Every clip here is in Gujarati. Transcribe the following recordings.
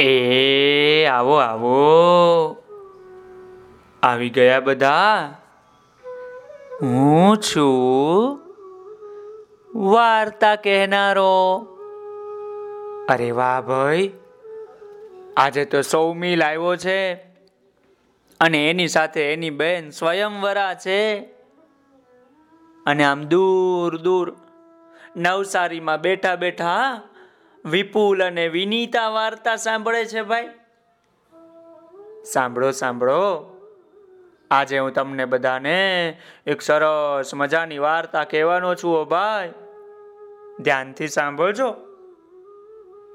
એ, આવો આવો. આવી ગયા બધા? હું છું વાર્તા કહેનારો. અરે વાહ ભાઈ, આજે તો સૌમીલ આવ્યો છે અને એની સાથે એની બેન સ્વયંવરા છે. અને આમ દૂર દૂર નવસારીમાં બેઠા બેઠા વિપુલ અને વિનીતા વાર્તા સાંભળે છે ભાઈ? સાંભળો સાંભળો. આજે હું તમને બધાને એક સરસ મજાની વાર્તા કહેવાનો છું ઓ ભાઈ. ધ્યાનથી સાંભળજો.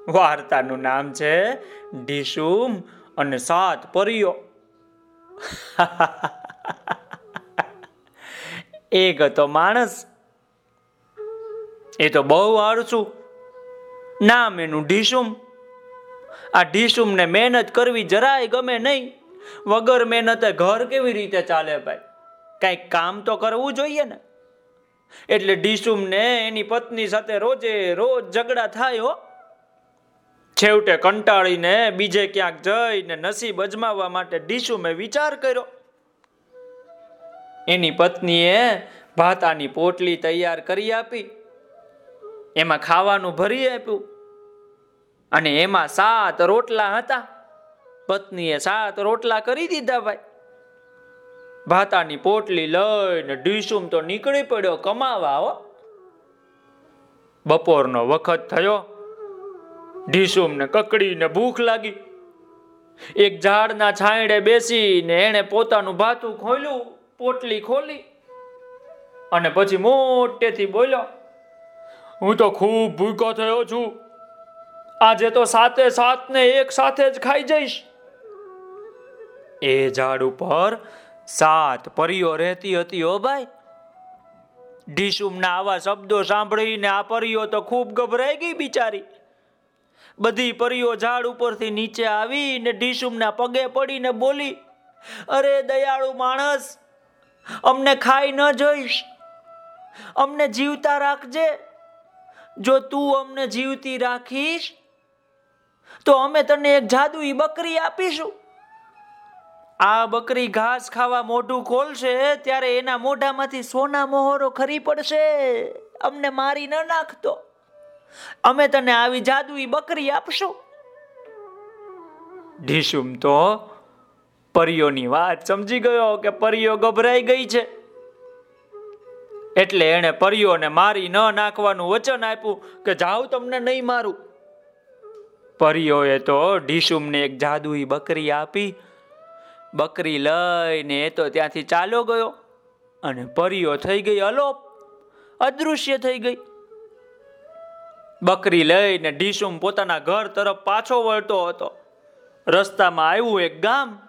વાર્તાનું નામ છે ઢીસુમ અને સાત પરીઓ. એક હતો માણસ, એ તો બહુ આળસું. નામ એનું ઢીસુમ. આ ઢીસુમને મહેનત કરવી જરાય ગમે નહીં. વગર મહેનતે ઘર કેવી રીતે ચાલે ભાઈ? કંઈક કામ તો કરવું જોઈએ ને. એટલે ઢીસુમને એની પત્ની સાથે રોજે રોજ ઝઘડા થાય હો. છેવટે કંટાળીને બીજે ક્યાંક જઈને નસીબ અજમાવવા માટે ઢીસુમે વિચાર કર્યો. એની પત્નીએ ભાતાની પોટલી તૈયાર કરી આપી. એમાં ખાવાનું ભરી આપ્યું. અને એમાં સાત રોટલા હતા. પત્નીએ સાત રોટલા કરી દીધા ભાઈ. ભાતાની પોટલી લઈને ડીસુમ તો નીકળી પડ્યો કમાવા હો. બપોરનો વખત થયો. ઢીસુમને કકડીને ભૂખ લાગી. એક ઝાડના છાંયડે બેસીને એણે પોતાનું ભાતું ખોલ્યું, પોટલી ખોલી અને પછી મોટેથી બોલ્યો, હું તો ખૂબ ભૂખો થયો છું. આજે તો સાતે સાત ને એક સાથે જ ખાઈ જઈશ. એ ઝાડ ઉપર સાત પરીઓ રહેતી હતી ઓ ભાઈ. ઢીસુમના આવા શબ્દો સાંભળીને આ પરીઓ તો ખૂબ ગભરાઈ ગઈ બિચારી. બધી પરીઓ ઝાડ ઉપરથી નીચે આવીને ઢીસુમના પગે પડીને બોલી, અરે દયાળુ માણસ, અમને ખાઈ ન જોઈશ. અમને જીવતા રાખજે. જો તું અમને જીવતી રાખીશ તો અમે તને એક જાદુઈ બકરી આપીશું. આ બકરી ઘાસ ખાવા મોઢું ખોલશે, ત્યારે એના મોઢામાંથી સોના મોહરો ખરી પડશે. અમને મારી ન નાખતો અમે તને આવી જાદુઈ બકરી આપશું. ઢીસુમ તો પરીઓની વાત સમજી ગયો કે પરીઓ ગભરાઈ ગઈ છે. એટલે એણે પરીઓને મારી ન નાખવાનું વચન આપ્યું કે જાઉં તમને નહીં મારું. પરીઓએ તો ઢીસુમને એક જાદુઈ બકરી આપી. બકરી લઈને એ તો ત્યાંથી ચાલો ગયો અને પરીઓ થઈ ગઈ અલોપ, અદૃશ્ય થઈ ગઈ. બકરી લઈને ઢીસુમ પોતાના ઘર તરફ પાછો વળતો હતો. રસ્તામાં આવ્યું એક ગામ.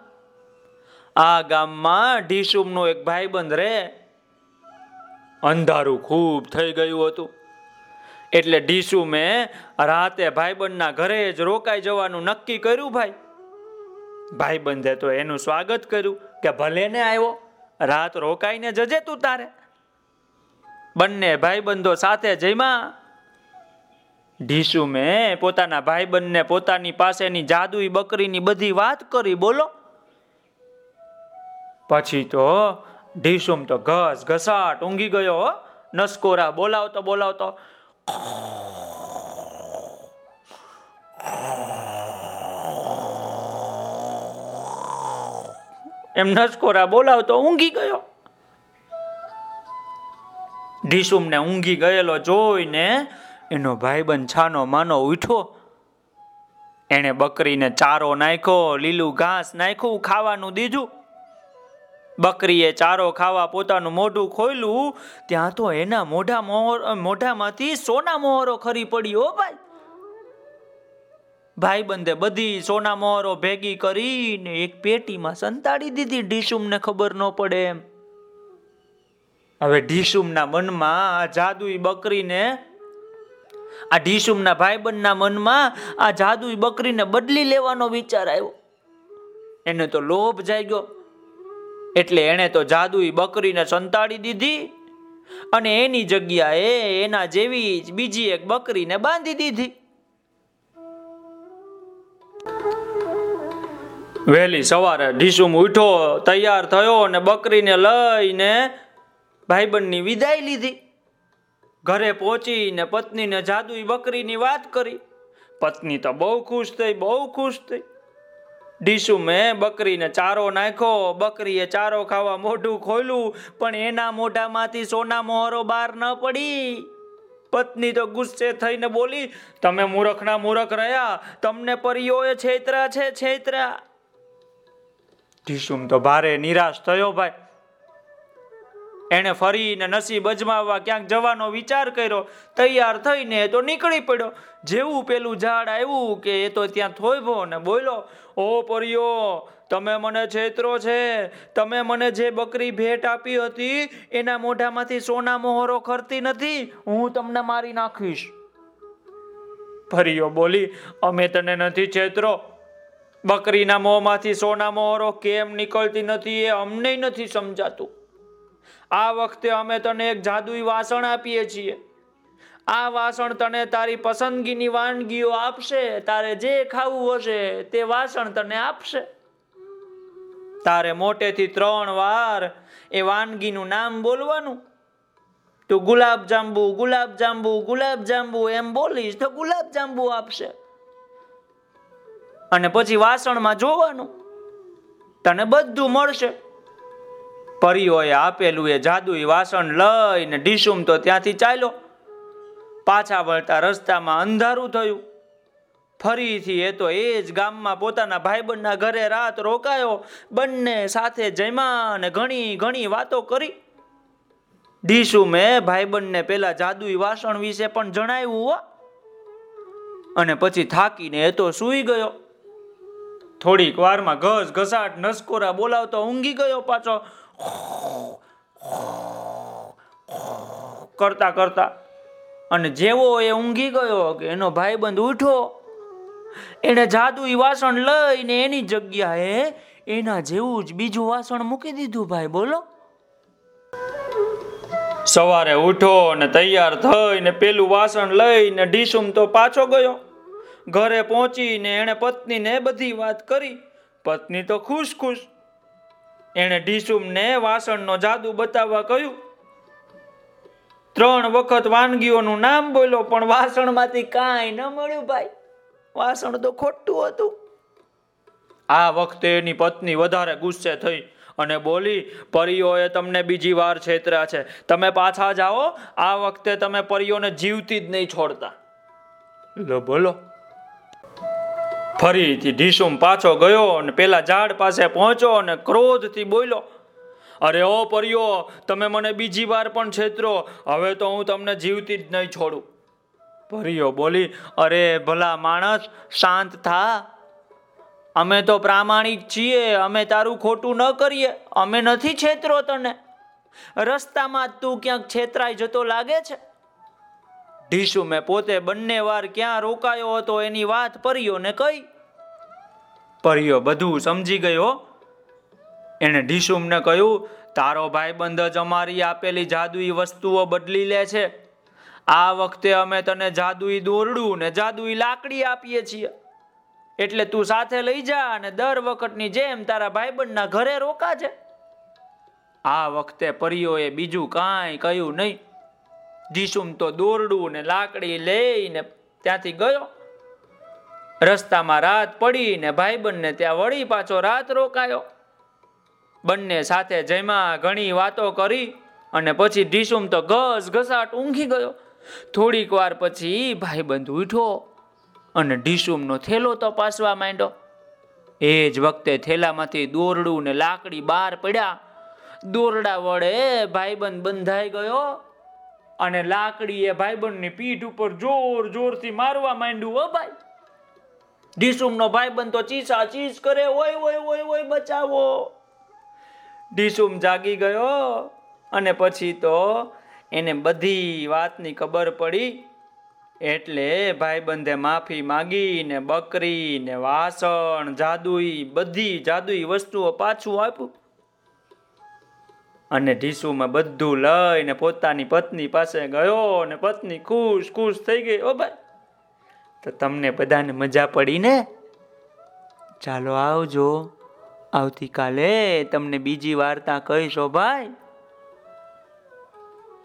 આ ગામમાં ઢીસુમનો એક ભાઈબંધ રહે. અંધારું ખૂબ થઈ ગયું હતું. એટલે ઢીસુ મેં રાતે ભાઈબંધના ઘરે જ રોકાઈ જવાનું નક્કી કર્યું ભાઈ. ભાઈબંધે તો એનું સ્વાગત કર્યું કે ભલે ને આવ્યો, રાત રોકાઈને જજે તું તારે. બંને ભાઈબંધો સાથે જઈમાં ઢીસુમે પોતાના ભાઈબંધને પોતાની પાસેની જાદુઈ બકરીની બધી વાત કરી, બોલો. પછી તો ઢીસુમ તો ઘસ ઘસાટ ઊંઘી ગયો નસકોરા બોલાવતો બોલાવતો એમ નસકોરા બોલાવતો ઊંઘી ગયો. ધીસુમને ઊંઘી ગયેલો જોઈને એનો ભાઈબંધ છાનો માનો ઉઠો એને બકરીને ચારો નાખ્યો, લીલું ઘાસ નાખ્યું, ખાવાનું દીધું. બકરીએ ચારો ખાવા પોતાનું મોઢું ખોલ્યું ત્યાં તો એના મોઢા મોહર મોઢામાંથી સોના મોહરો ખરી પડી હો ભાઈ. બંધે બધી સોના મોહરો ભેગી કરીને એક પેટીમાં સંતાડી દીધી ઢીસુમને ખબર ન પડે એમ. હવે ઢીસુમના મનમાં આ જાદુઈ બકરીને, આ ઢીસુમના ભાઈબંધના મનમાં આ જાદુઈ બકરીને બદલી લેવાનો વિચાર આવ્યો. એને તો લોભ જાગ્યો. એટલે એણે તો જાદુઈ બકરીને સંતાડી દીધી અને એની જગ્યાએ એના જેવી જ બીજી એક બકરીને બાંધી દીધી. વહેલી સવારે ઢીસુમ ઉઠો, તૈયાર થયો અને બકરીને લઈને ભાઈબંધની વિદાય લીધી. ઘરે પહોંચીને પત્નીને જાદુઈ બકરીની વાત કરી. પત્ની તો બહુ ખુશ થઈ, બહુ ખુશ થઈ. ઢીસુમે બકરીને ચારો નાખ્યો, બકરીએ ચારો ખાવા મોઢું ખોલ્યું, પણ એના મોઢામાંથી સોના મોહરો બહાર ન પડી. પત્ની તો ગુસ્સે થઈને બોલી, તમે મૂરખના મૂરખ રહ્યા, તમને પરીઓએ છેતરા છે, છેતરા. ઢીસુમ તો ભારે નિરાશ થયો ભાઈ. એણે ફરીને નસીબ અજમાવવા ક્યાંક જવાનો વિચાર કર્યો. તૈયાર થઈને તો નીકળી પડ્યો. જેવું પેલું ઝાડ આવ્યું કે એ તો ત્યાં થોભો ને બોલો ઓ પરિયો, તમે મને છેતરો છે. તમે મને જે બકરી ભેટ આપી હતી, એના મોઢામાંથી સોના મોહરો ખરતી નથી. હું તમને મારી નાખીશ. પરિયો બોલી, અમે તને નથી છેતરો. બકરીના મોંમાંથી સોના મોહરો કેમ નીકળતી નથી એ અમને નથી સમજાતું. આ વખતે અમે તને એક જાદુઈ વાસણ આપીએ છીએ. આ વાસણ તને તારી પસંદગીની વાનગીઓ આપશે, તારે જે ખાવું હશે તે વાસણ તને આપશે. તારે મોટેથી ત્રણ વાર એ વાનગીનું નામ બોલવાનું. તું ગુલાબ જાંબુ ગુલાબ જાંબુ ગુલાબ જાંબુ એમ બોલીશ તો ગુલાબ જાંબુ આપશે. અને પછી વાસણમાં જોવાનું. તને બધું મળશે. પરીઓએ આપેલું એ જાદુઈ વાસણ લઈને ડીસુમ તો ત્યાંથી ચાલ્યો. પાછા વળતા રસ્તામાં અંધારું થયું. ફરીથી એ તો એ જ ગામમાં પોતાના ભાઈબંધના ઘરે રાત રોકાયો, બંને સાથે જમ્યા અને ઘણી ઘણી વાતો કરી. ડીસુમે ભાઈબંધને પેલા જાદુઈ વાસણ વિશે પણ જણાવ્યું હો અને પછી થાકીને એ તો સૂઈ ગયો. થોડીક વારમાં ઘસ ઘસાટ નસકોરા બોલાવતો ઊંઘી ગયો પાછો. કરતા કરતા અને જેવો એ ઊંઘી ગયો કે એનો ભાઈબંધ ઉઠો એને જાદુઈ વાસણ લઈને એની જગ્યાએ એના જેવું જ બીજું વાસણ મૂકી દીધું ભાઈ, બોલો. સવારે ઉઠો અને તૈયાર થઈને પેલું વાસણ લઈને ઢીસુમ તો પાછો ગયો. ઘરે પહોંચીને એણે પત્નીને બધી વાત કરી. પત્ની તો ખુશ ખુશ એણે ઢીસુમને વાસણનો જાદુ બતાવવા કહ્યું, ત્રણ વખત વાનગીઓનું નામ બોલ્યો પણ વાસણમાંથી કાંઈ ન મળ્યું ભાઈ. વાસણ તો ખોટું હતું. આ વખતે એની પત્ની વધારે ગુસ્સે થઈ અને બોલી, પરીઓએ તમને બીજી વાર છેતર્યા છે. તમે પાછા જાઓ. આ વખતે તમે પરીઓને જીવતી જ નહીં છોડતા. બોલો ફરીથી ઢીસુમ પાછો ગયો અને પેલા ઝાડ પાસે પહોંચ્યો અને ક્રોધથી બોલ્યો, અરે ઓ પરિયો તમે મને બીજી વાર પણ છેતરો, હવે તો હું તમને જીવતી જ નહીં છોડું. પરિયો બોલી, અરે ભલા માણસ, શાંત થા. અમે તો પ્રામાણિક છીએ, અમે તારું ખોટું ન કરીએ, અમે નથી છેતરો તને. રસ્તામાં તું ક્યાંક છેતરાઈ જતો લાગે છે. ઢીસુ મેં પોતે બંને વાર ક્યાં રોકાયો હતો એની વાત પરીઓને કહી પરિયો બધું સમજી ગયો. એણે ઢીસુમને કહ્યું, તારો ભાઈબંધ જ અમારી આપેલી જાદુઈ વસ્તુઓ બદલી લે છે. આ વખતે અમે તને જાદુઈ દોરડું ને જાદુઈ લાકડી આપીએ છીએ. એટલે તું સાથે લઈ જા અને દર વખતની જેમ તારા ભાઈબંધના ઘરે રોકાજે. આ વખતે પરીઓએ બીજું કાંઈ કહ્યું નહીં. ઢીસુમ તો દોરડું ને લાકડી લઈને ત્યાંથી ગયો. રસ્તામાં રાત પડી ને ભાઈબંધને ત્યાં વળી પાછો રાત રોકાયો. બંને સાથે જમ્યા, ઘણી વાતો કરી અને પછી ઢીસુમ તો ઘસ ઘસાટ ઊંઘી ગયો. થોડીક વાર પછી ભાઈબંધ ઉઠો અને ઢીસુમનો થેલો તપાસવા માંડ્યો. એ જ વખતે થેલામાંથી દોરડું ને લાકડી બહાર પડ્યા. દોરડા વડે ભાઈબંધ બંધાઈ ગયો અને લાકડીએ ભાઈબંધની પીઠ ઉપર જોર જોરથી મારવા માંડ્યું હો ભાઈ ઢીસુમનો ભાઈબંધ તો ચીસા ચીસ કરે, ઓય ઓય ઓય ઓય, બચાવો. ઢીસુમ જાગી ગયો અને પછી તો એને બધી વાતની ખબર પડી. એટલે ભાઈબંધે માફી માગીને બકરી ને વાસણ, જાદુઈ, બધી જાદુઈ વસ્તુઓ પાછું આપ્યું. અને ઢીસુમાં બધું લઈને પોતાની પત્ની પાસે ગયો અને પત્ની ખુશ ખુશ થઈ ગઈ. ઓ ભાઈ તો તમને બધાને મજા પડી ને? ચાલો આવજો. આવતીકાલે તમને બીજી વાર્તા કહીશો ભાઈ.